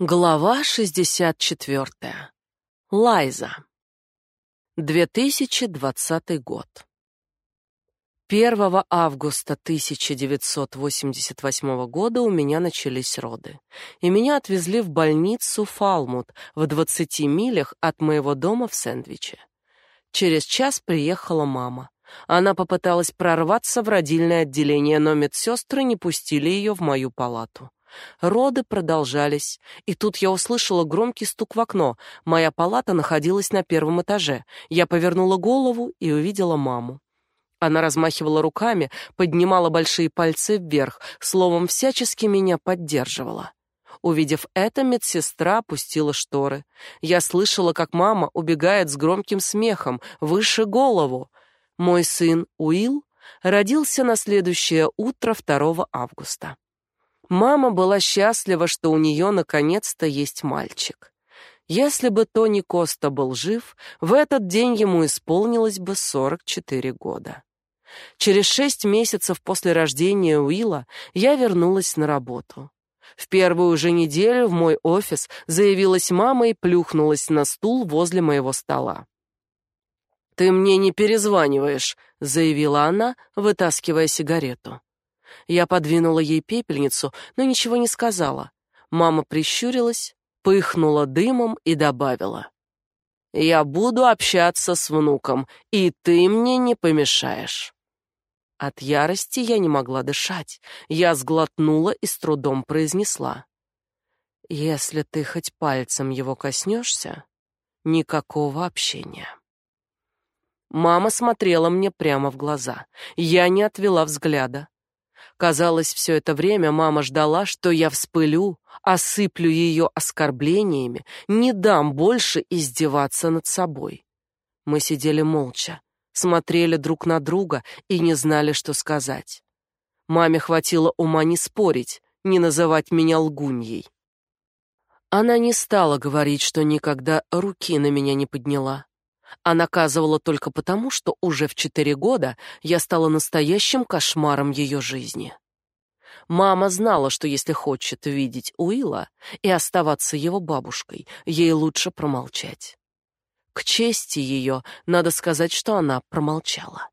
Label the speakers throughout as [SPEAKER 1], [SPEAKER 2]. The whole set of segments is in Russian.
[SPEAKER 1] Глава 64. Лайза. 2020 год. 1 августа 1988 года у меня начались роды, и меня отвезли в больницу Фалмут в 20 милях от моего дома в Сэндвиче. Через час приехала мама. Она попыталась прорваться в родильное отделение, но медсестры не пустили ее в мою палату. Роды продолжались, и тут я услышала громкий стук в окно. Моя палата находилась на первом этаже. Я повернула голову и увидела маму. Она размахивала руками, поднимала большие пальцы вверх, словом, всячески меня поддерживала. Увидев это, медсестра опустила шторы. Я слышала, как мама убегает с громким смехом, выше голову. Мой сын Уилл родился на следующее утро 2 августа. Мама была счастлива, что у нее наконец-то есть мальчик. Если бы Тони Коста был жив, в этот день ему исполнилось бы 44 года. Через шесть месяцев после рождения Уилла я вернулась на работу. В первую же неделю в мой офис заявилась мама и плюхнулась на стул возле моего стола. «Ты мне не перезваниваешь», — заявила она, вытаскивая сигарету. Я подвинула ей пепельницу, но ничего не сказала. Мама прищурилась, пыхнула дымом и добавила: "Я буду общаться с внуком, и ты мне не помешаешь". От ярости я не могла дышать. Я сглотнула и с трудом произнесла: "Если ты хоть пальцем его коснешься, никакого общения". Мама смотрела мне прямо в глаза. Я не отвела взгляда. Казалось, все это время мама ждала, что я вспылю, осыплю ее оскорблениями, не дам больше издеваться над собой. Мы сидели молча, смотрели друг на друга и не знали, что сказать. Маме хватило ума не спорить, не называть меня лгуньей. Она не стала говорить, что никогда руки на меня не подняла а наказывала только потому, что уже в четыре года я стала настоящим кошмаром ее жизни. Мама знала, что если хочет видеть Уилла и оставаться его бабушкой, ей лучше промолчать. К чести ее, надо сказать, что она промолчала.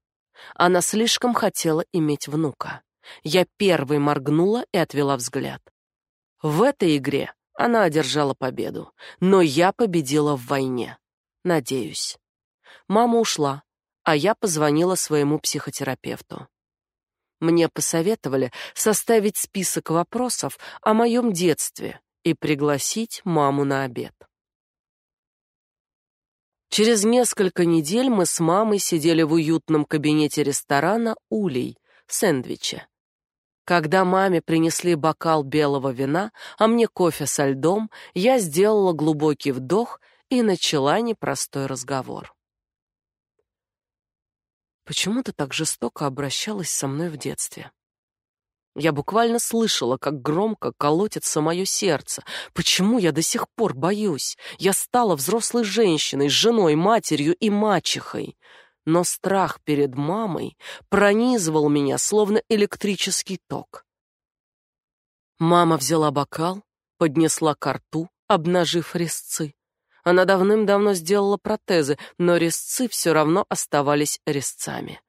[SPEAKER 1] Она слишком хотела иметь внука. Я первой моргнула и отвела взгляд. В этой игре она одержала победу, но я победила в войне. Надеюсь. Мама ушла, а я позвонила своему психотерапевту. Мне посоветовали составить список вопросов о моем детстве и пригласить маму на обед. Через несколько недель мы с мамой сидели в уютном кабинете ресторана «Улей» в сэндвиче. Когда маме принесли бокал белого вина, а мне кофе со льдом, я сделала глубокий вдох и начала непростой разговор. Почему ты так жестоко обращалась со мной в детстве? Я буквально слышала, как громко колотится мое сердце. Почему я до сих пор боюсь? Я стала взрослой женщиной, женой, матерью и мачехой. Но страх перед мамой пронизывал меня, словно электрический ток. Мама взяла бокал, поднесла к рту, обнажив резцы. Она давным-давно сделала протезы, но резцы все равно оставались резцами.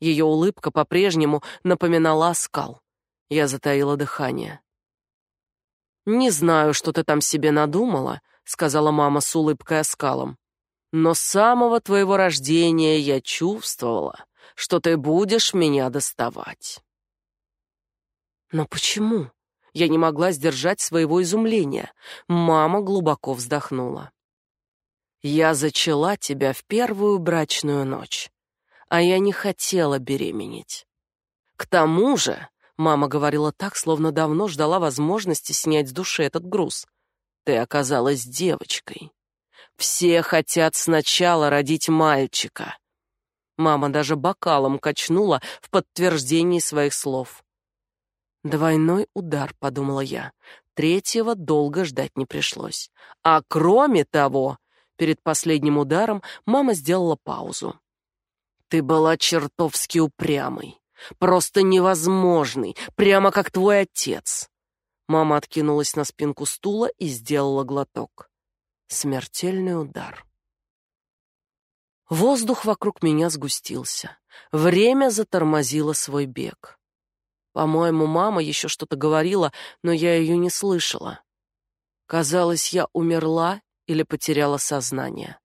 [SPEAKER 1] Ее улыбка по-прежнему напоминала оскал. Я затаила дыхание. «Не знаю, что ты там себе надумала», — сказала мама с улыбкой оскалом. «Но с самого твоего рождения я чувствовала, что ты будешь меня доставать». «Но почему?» Я не могла сдержать своего изумления. Мама глубоко вздохнула. Я зачала тебя в первую брачную ночь, а я не хотела беременеть. К тому же, мама говорила так, словно давно ждала возможности снять с души этот груз. Ты оказалась девочкой. Все хотят сначала родить мальчика. Мама даже бокалом качнула в подтверждении своих слов. Двойной удар, подумала я. Третьего долго ждать не пришлось. А кроме того, Перед последним ударом мама сделала паузу. Ты была чертовски упрямой, просто невозможный, прямо как твой отец. Мама откинулась на спинку стула и сделала глоток. Смертельный удар. Воздух вокруг меня сгустился. Время затормозило свой бег. По-моему, мама еще что-то говорила, но я ее не слышала. Казалось, я умерла или потеряла сознание.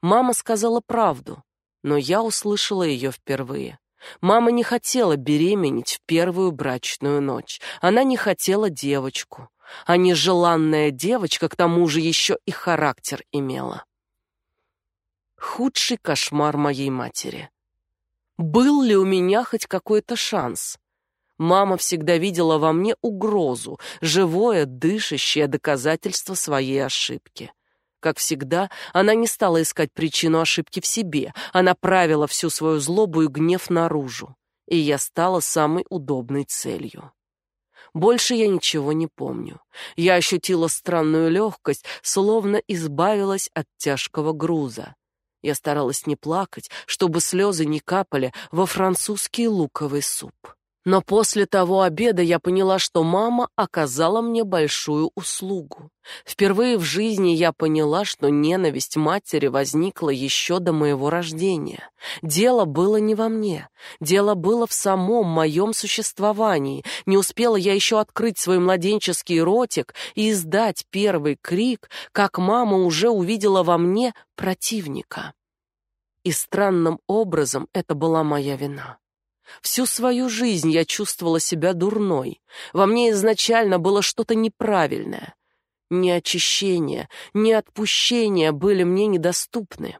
[SPEAKER 1] Мама сказала правду, но я услышала ее впервые. Мама не хотела беременеть в первую брачную ночь. Она не хотела девочку. А нежеланная девочка к тому же еще и характер имела. Худший кошмар моей матери. Был ли у меня хоть какой-то шанс? Мама всегда видела во мне угрозу, живое, дышащее доказательство своей ошибки. Как всегда, она не стала искать причину ошибки в себе, она правила всю свою злобу и гнев наружу, и я стала самой удобной целью. Больше я ничего не помню. Я ощутила странную легкость, словно избавилась от тяжкого груза. Я старалась не плакать, чтобы слезы не капали во французский луковый суп. Но после того обеда я поняла, что мама оказала мне большую услугу. Впервые в жизни я поняла, что ненависть матери возникла еще до моего рождения. Дело было не во мне, дело было в самом моем существовании. Не успела я еще открыть свой младенческий ротик и издать первый крик, как мама уже увидела во мне противника. И странным образом это была моя вина. Всю свою жизнь я чувствовала себя дурной. Во мне изначально было что-то неправильное. Ни очищение, ни отпущение были мне недоступны.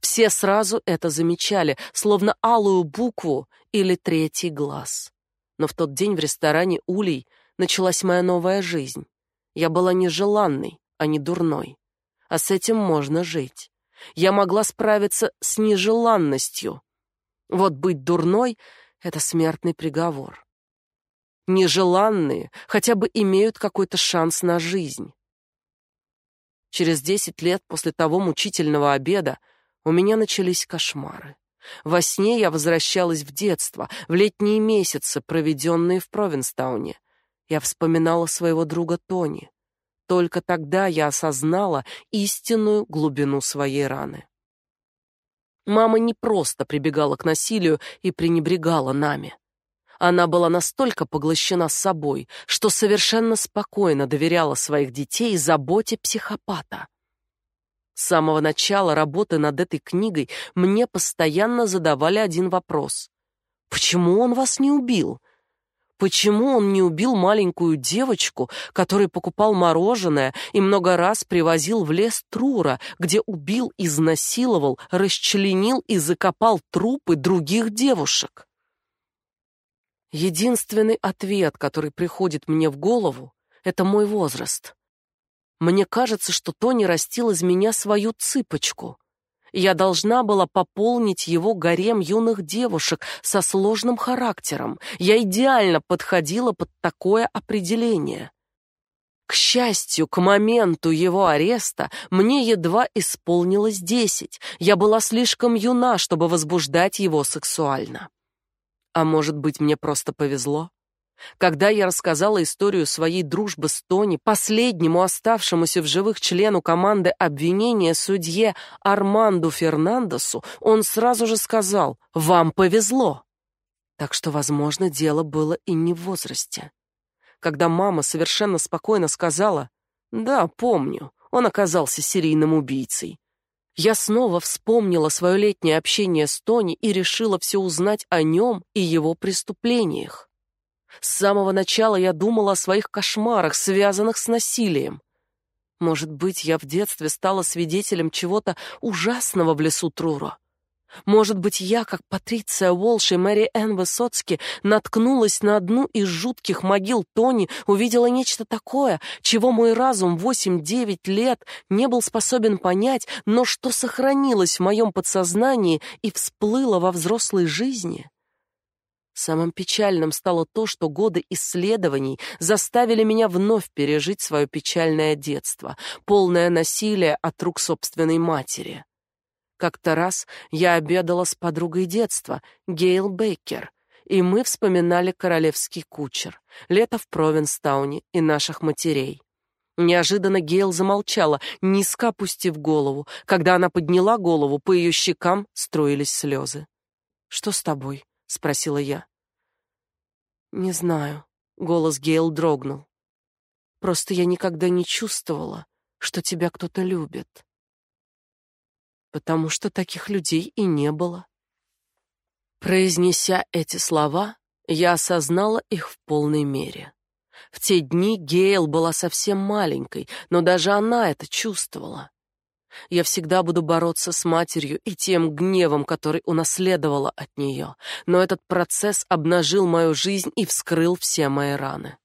[SPEAKER 1] Все сразу это замечали, словно алую букву или третий глаз. Но в тот день в ресторане «Улей» началась моя новая жизнь. Я была не желанной, а не дурной. А с этим можно жить. Я могла справиться с нежеланностью, вот быть дурной — это смертный приговор. Нежеланные хотя бы имеют какой-то шанс на жизнь. Через десять лет после того мучительного обеда у меня начались кошмары. Во сне я возвращалась в детство, в летние месяцы, проведенные в Провинстауне. Я вспоминала своего друга Тони. Только тогда я осознала истинную глубину своей раны. Мама не просто прибегала к насилию и пренебрегала нами. Она была настолько поглощена собой, что совершенно спокойно доверяла своих детей заботе психопата. С самого начала работы над этой книгой мне постоянно задавали один вопрос. «Почему он вас не убил? Почему он не убил маленькую девочку, которой покупал мороженое и много раз привозил в лес Трура, где убил, изнасиловал, расчленил и закопал трупы других девушек? Единственный ответ, который приходит мне в голову, это мой возраст. Мне кажется, что Тони растил из меня свою цыпочку. Я должна была пополнить его гарем юных девушек со сложным характером. Я идеально подходила под такое определение. К счастью, к моменту его ареста мне едва исполнилось десять. Я была слишком юна, чтобы возбуждать его сексуально. А может быть, мне просто повезло? Когда я рассказала историю своей дружбы с Тони, последнему оставшемуся в живых члену команды обвинения судье Арманду Фернандесу, он сразу же сказал «Вам повезло». Так что, возможно, дело было и не в возрасте. Когда мама совершенно спокойно сказала «Да, помню, он оказался серийным убийцей», я снова вспомнила свое летнее общение с Тони и решила все узнать о нем и его преступлениях. С самого начала я думала о своих кошмарах, связанных с насилием. Может быть, я в детстве стала свидетелем чего-то ужасного в лесу Труро. Может быть, я, как Патриция Уолш и Мэри Энн Высоцки, наткнулась на одну из жутких могил Тони, увидела нечто такое, чего мой разум восемь-девять лет не был способен понять, но что сохранилось в моем подсознании и всплыло во взрослой жизни. Самым печальным стало то, что годы исследований заставили меня вновь пережить свое печальное детство, полное насилия от рук собственной матери. Как-то раз я обедала с подругой детства, Гейл Бейкер, и мы вспоминали королевский кучер, лето в Провинстауне и наших матерей. Неожиданно Гейл замолчала, низко опустив голову. Когда она подняла голову, по ее щекам струились слезы. «Что с тобой?» — спросила я. «Не знаю», — голос Гейл дрогнул. «Просто я никогда не чувствовала, что тебя кто-то любит. Потому что таких людей и не было». Произнеся эти слова, я осознала их в полной мере. В те дни Гейл была совсем маленькой, но даже она это чувствовала. Я всегда буду бороться с матерью и тем гневом, который унаследовала от нее, но этот процесс обнажил мою жизнь и вскрыл все мои раны.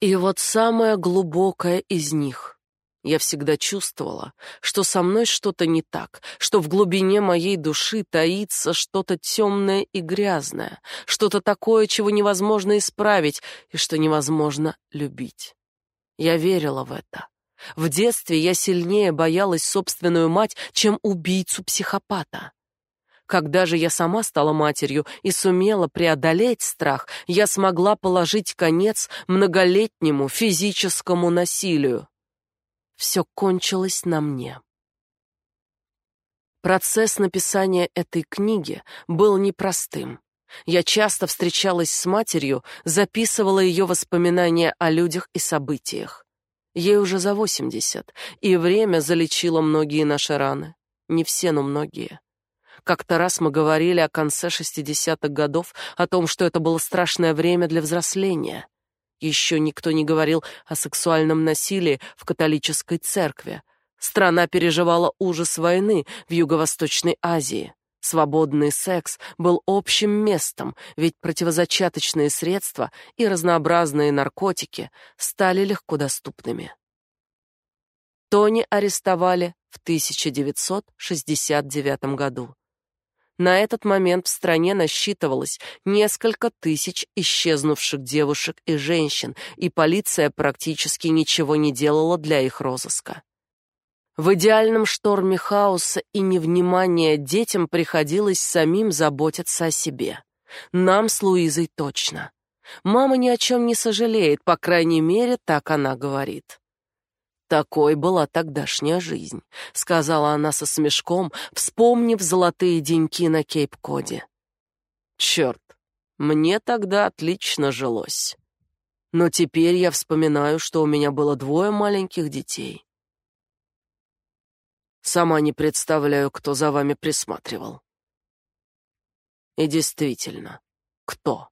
[SPEAKER 1] И вот самое глубокое из них я всегда чувствовала, что со мной что-то не так, что в глубине моей души таится что-то темное и грязное, что-то такое, чего невозможно исправить и что невозможно любить. Я верила в это. В детстве я сильнее боялась собственную мать, чем убийцу-психопата. Когда же я сама стала матерью и сумела преодолеть страх, я смогла положить конец многолетнему физическому насилию все кончилось на мне. Процесс написания этой книги был непростым. Я часто встречалась с матерью, записывала ее воспоминания о людях и событиях. Ей уже за восемьдесят, и время залечило многие наши раны. Не все, но многие. Как-то раз мы говорили о конце шестидесятых годов, о том, что это было страшное время для взросления. Еще никто не говорил о сексуальном насилии в католической церкви. Страна переживала ужас войны в Юго-Восточной Азии. Свободный секс был общим местом, ведь противозачаточные средства и разнообразные наркотики стали легко доступными. Тони арестовали в 1969 году. На этот момент в стране насчитывалось несколько тысяч исчезнувших девушек и женщин, и полиция практически ничего не делала для их розыска. В идеальном шторме хаоса и невнимания детям приходилось самим заботиться о себе. Нам с Луизой точно. Мама ни о чем не сожалеет, по крайней мере, так она говорит. Такой была тогдашняя жизнь, сказала она со смешком, вспомнив золотые деньки на Кейп-Коде. Черт, мне тогда отлично жилось. Но теперь я вспоминаю, что у меня было двое маленьких детей. Сама не представляю, кто за вами присматривал. И действительно, кто?